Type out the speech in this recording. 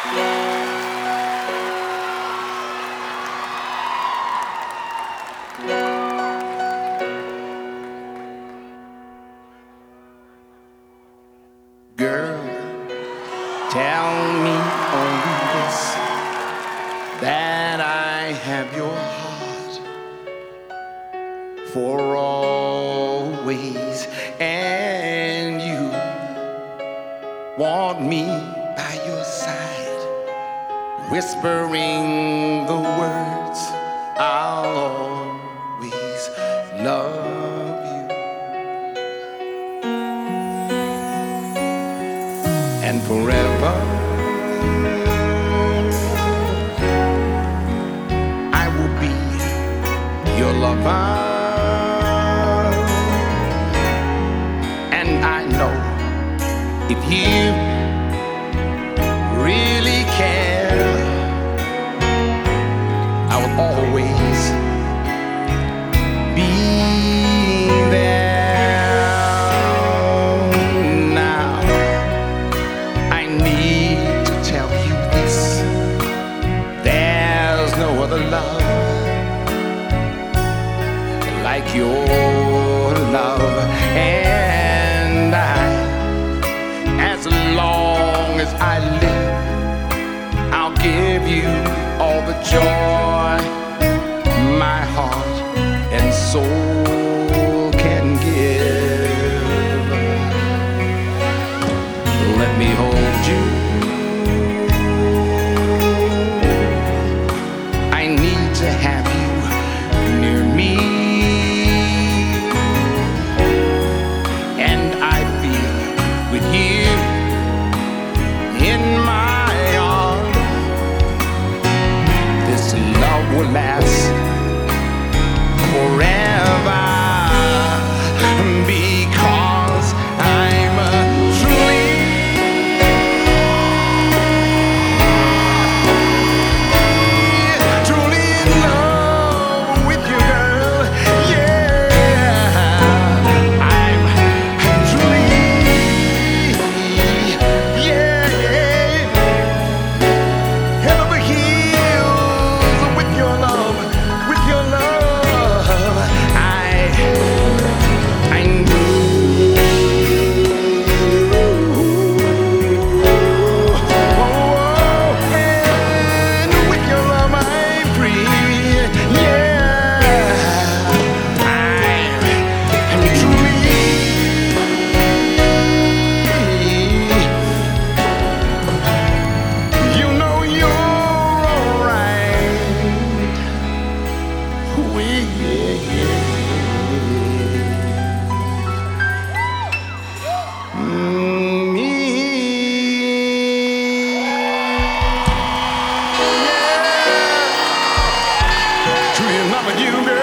Girl, tell me only this that I have your heart for always, and you want me whispering the words, I'll always love you. And forever. will last. you, girl.